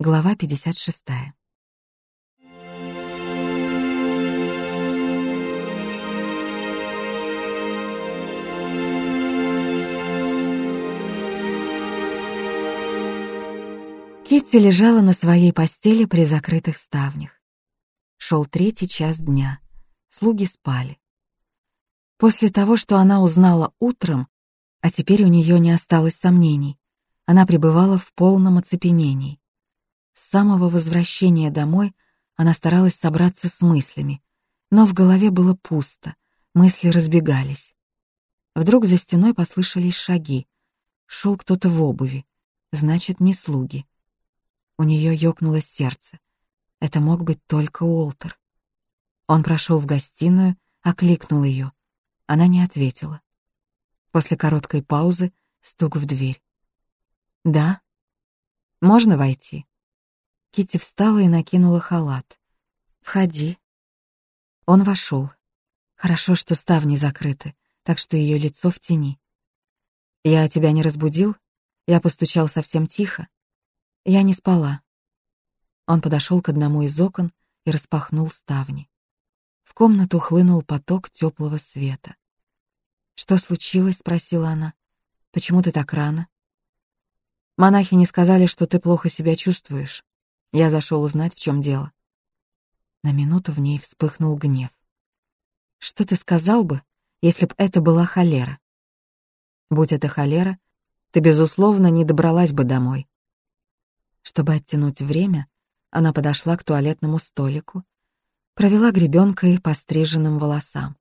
Глава 56. Китти лежала на своей постели при закрытых ставнях. Шел третий час дня. Слуги спали. После того, что она узнала утром, а теперь у нее не осталось сомнений, она пребывала в полном оцепенении. С самого возвращения домой она старалась собраться с мыслями, но в голове было пусто, мысли разбегались. Вдруг за стеной послышались шаги. Шел кто-то в обуви, значит, не слуги. У нее ёкнуло сердце. Это мог быть только Уолтер. Он прошел в гостиную, окликнул ее. Она не ответила. После короткой паузы стук в дверь. «Да? Можно войти?» Кити встала и накинула халат. «Входи». Он вошел. Хорошо, что ставни закрыты, так что ее лицо в тени. «Я тебя не разбудил?» Я постучал совсем тихо. Я не спала. Он подошел к одному из окон и распахнул ставни. В комнату хлынул поток теплого света. «Что случилось?» — спросила она. «Почему ты так рано?» «Монахи не сказали, что ты плохо себя чувствуешь. Я зашел узнать, в чем дело. На минуту в ней вспыхнул гнев. Что ты сказал бы, если б это была холера? Будь это холера, ты, безусловно, не добралась бы домой. Чтобы оттянуть время, она подошла к туалетному столику, провела гребенкой по стриженным волосам,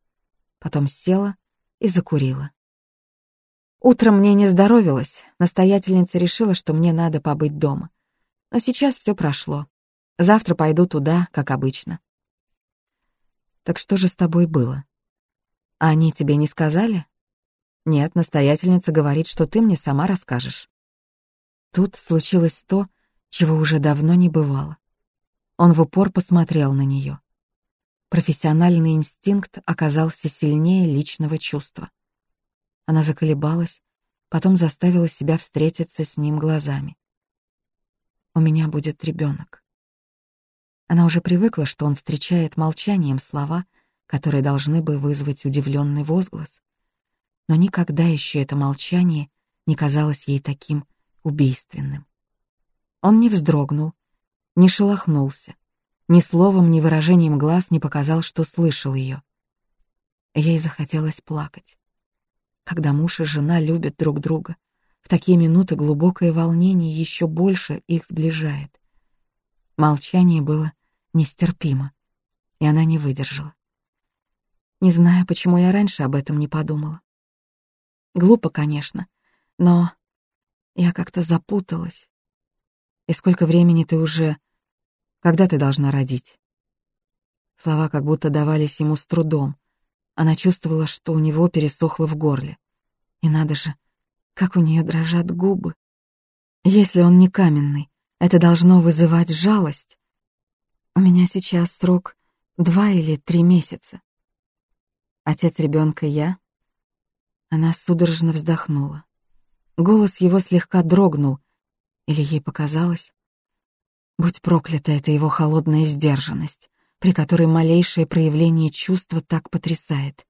потом села и закурила. Утром мне не здоровилось, настоятельница решила, что мне надо побыть дома. Но сейчас все прошло. Завтра пойду туда, как обычно. Так что же с тобой было? А они тебе не сказали? Нет, настоятельница говорит, что ты мне сама расскажешь. Тут случилось то, чего уже давно не бывало. Он в упор посмотрел на нее. Профессиональный инстинкт оказался сильнее личного чувства. Она заколебалась, потом заставила себя встретиться с ним глазами у меня будет ребенок. Она уже привыкла, что он встречает молчанием слова, которые должны бы вызвать удивленный возглас. Но никогда еще это молчание не казалось ей таким убийственным. Он не вздрогнул, не шелохнулся, ни словом, ни выражением глаз не показал, что слышал ее. Ей захотелось плакать. Когда муж и жена любят друг друга, в такие минуты глубокое волнение еще больше их сближает. Молчание было нестерпимо, и она не выдержала. Не знаю, почему я раньше об этом не подумала. Глупо, конечно, но я как-то запуталась. И сколько времени ты уже... Когда ты должна родить? Слова как будто давались ему с трудом. Она чувствовала, что у него пересохло в горле. И надо же, как у нее дрожат губы. Если он не каменный, это должно вызывать жалость. У меня сейчас срок два или три месяца. Отец ребенка я. Она судорожно вздохнула. Голос его слегка дрогнул, или ей показалось. Будь проклята эта его холодная сдержанность, при которой малейшее проявление чувства так потрясает.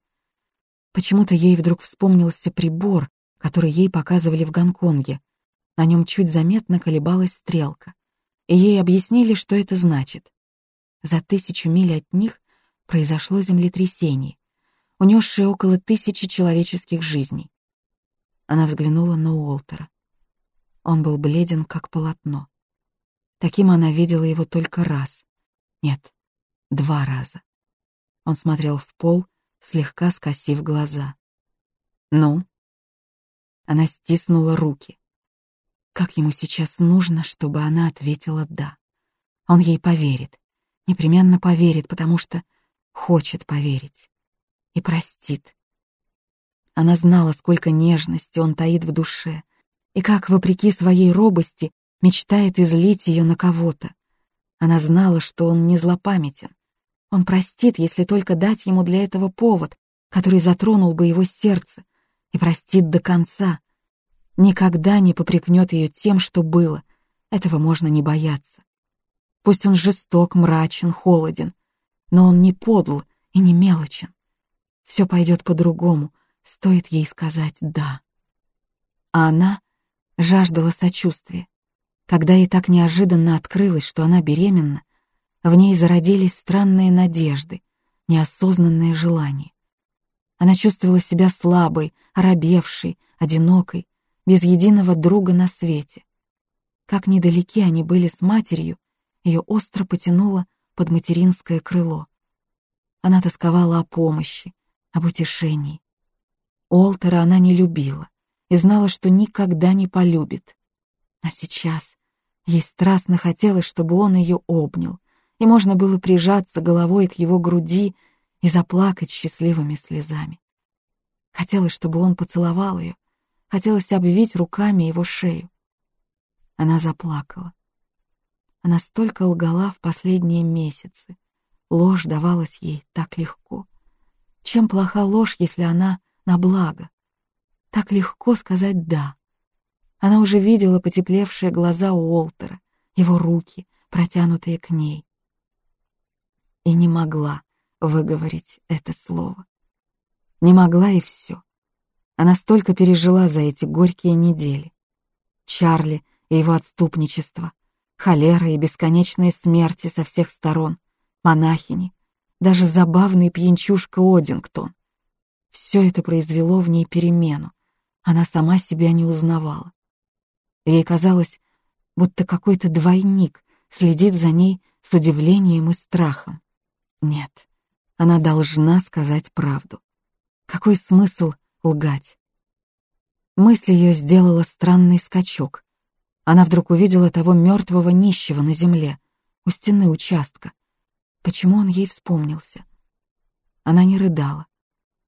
Почему-то ей вдруг вспомнился прибор, который ей показывали в Гонконге. На нем чуть заметно колебалась стрелка. И ей объяснили, что это значит. За тысячу миль от них произошло землетрясение, унесшее около тысячи человеческих жизней. Она взглянула на Уолтера. Он был бледен, как полотно. Таким она видела его только раз. Нет, два раза. Он смотрел в пол, слегка скосив глаза. «Ну?» Она стиснула руки. Как ему сейчас нужно, чтобы она ответила «да». Он ей поверит. Непременно поверит, потому что хочет поверить. И простит. Она знала, сколько нежности он таит в душе, и как, вопреки своей робости, мечтает излить ее на кого-то. Она знала, что он не злопамятен. Он простит, если только дать ему для этого повод, который затронул бы его сердце, и простит до конца. Никогда не попрекнет ее тем, что было. Этого можно не бояться. Пусть он жесток, мрачен, холоден, но он не подл и не мелочен. Все пойдет по-другому, стоит ей сказать «да». А она жаждала сочувствия. Когда ей так неожиданно открылось, что она беременна, в ней зародились странные надежды, неосознанные желания. Она чувствовала себя слабой, оробевшей, одинокой, без единого друга на свете. Как недалеки они были с матерью, ее остро потянуло под материнское крыло. Она тосковала о помощи, об утешении. Олтера она не любила и знала, что никогда не полюбит. А сейчас ей страстно хотелось, чтобы он ее обнял, и можно было прижаться головой к его груди и заплакать счастливыми слезами. Хотелось, чтобы он поцеловал ее, хотелось обвить руками его шею. Она заплакала. Она столько лгала в последние месяцы. Ложь давалась ей так легко. Чем плоха ложь, если она на благо? Так легко сказать «да». Она уже видела потеплевшие глаза Уолтера, его руки, протянутые к ней. И не могла выговорить это слово. Не могла и все. Она столько пережила за эти горькие недели. Чарли и его отступничество, холера и бесконечные смерти со всех сторон, монахини, даже забавный пьянчушка Одингтон. Все это произвело в ней перемену. Она сама себя не узнавала. Ей казалось, будто какой-то двойник следит за ней с удивлением и страхом. Нет, она должна сказать правду. Какой смысл лгать? Мысль ее сделала странный скачок. Она вдруг увидела того мертвого нищего на земле, у стены участка. Почему он ей вспомнился? Она не рыдала.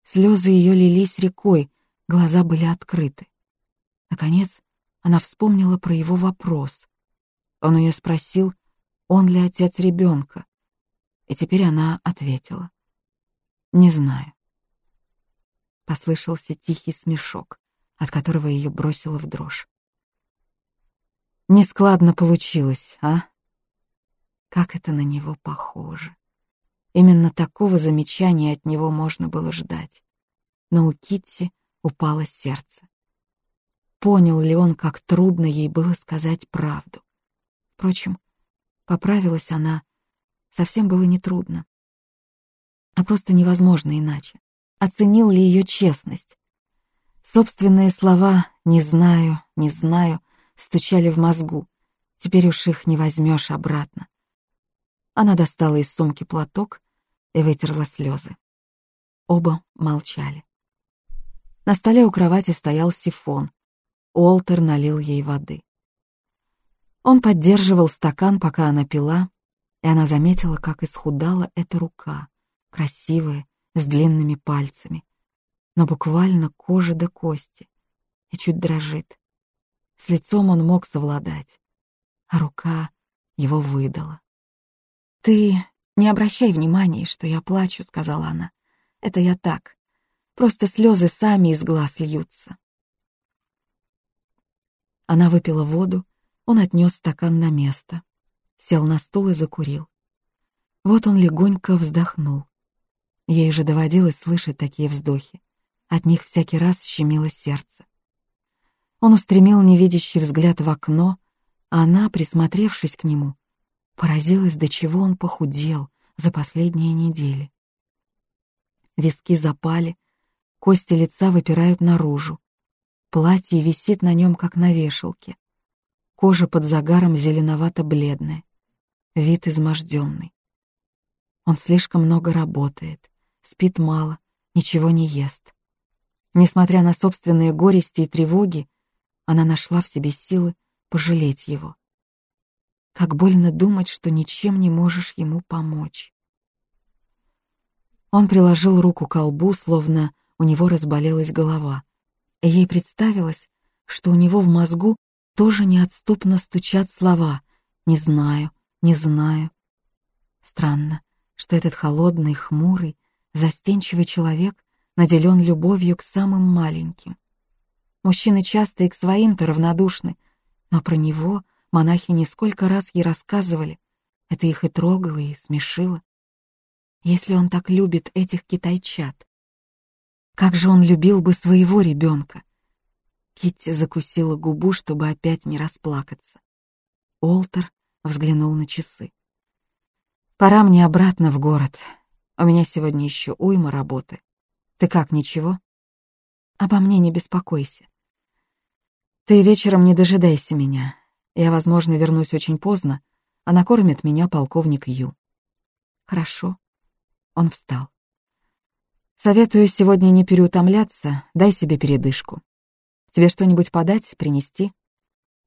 Слезы ее лились рекой, глаза были открыты. Наконец, она вспомнила про его вопрос. Он ее спросил, он ли отец ребенка. И теперь она ответила. «Не знаю». Послышался тихий смешок, от которого ее бросило в дрожь. Нескладно получилось, а? Как это на него похоже. Именно такого замечания от него можно было ждать. Но у Китти упало сердце. Понял ли он, как трудно ей было сказать правду? Впрочем, поправилась она, совсем было нетрудно. А просто невозможно иначе. Оценил ли ее честность? Собственные слова «не знаю, не знаю» стучали в мозгу. Теперь уж их не возьмешь обратно. Она достала из сумки платок и вытерла слезы. Оба молчали. На столе у кровати стоял сифон. Уолтер налил ей воды. Он поддерживал стакан, пока она пила, и она заметила, как исхудала эта рука, красивая, с длинными пальцами, но буквально кожа до кости, и чуть дрожит. С лицом он мог совладать, а рука его выдала. «Ты не обращай внимания, что я плачу», — сказала она. «Это я так. Просто слезы сами из глаз льются». Она выпила воду, он отнес стакан на место, сел на стул и закурил. Вот он легонько вздохнул. Ей же доводилось слышать такие вздохи. От них всякий раз щемило сердце. Он устремил невидящий взгляд в окно, а она, присмотревшись к нему, поразилась, до чего он похудел за последние недели. Виски запали, кости лица выпирают наружу. Платье висит на нем, как на вешалке. Кожа под загаром зеленовато-бледная. Вид изможденный. Он слишком много работает, спит мало, ничего не ест. Несмотря на собственные горести и тревоги, она нашла в себе силы пожалеть его. Как больно думать, что ничем не можешь ему помочь. Он приложил руку к колбу, словно у него разболелась голова, и ей представилось, что у него в мозгу тоже неотступно стучат слова «не знаю, не знаю». Странно, что этот холодный, хмурый, застенчивый человек наделен любовью к самым маленьким. Мужчины часто и к своим-то равнодушны, но про него, Монахини сколько раз ей рассказывали. Это их и трогало, и смешило. Если он так любит этих китайчат, как же он любил бы своего ребенка? Китти закусила губу, чтобы опять не расплакаться. Олтер взглянул на часы. «Пора мне обратно в город. У меня сегодня еще уйма работы. Ты как, ничего?» «Обо мне не беспокойся. Ты вечером не дожидайся меня. Я, возможно, вернусь очень поздно, а накормит меня полковник Ю». «Хорошо». Он встал. «Советую сегодня не переутомляться, дай себе передышку. Тебе что-нибудь подать, принести?»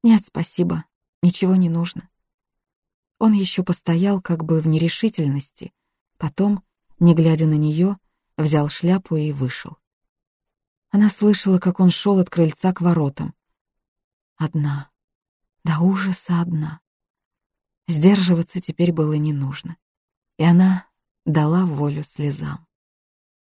«Нет, спасибо, ничего не нужно». Он еще постоял как бы в нерешительности, потом, не глядя на нее, взял шляпу и вышел. Она слышала, как он шел от крыльца к воротам. Одна, до ужаса одна. Сдерживаться теперь было не нужно, и она дала волю слезам.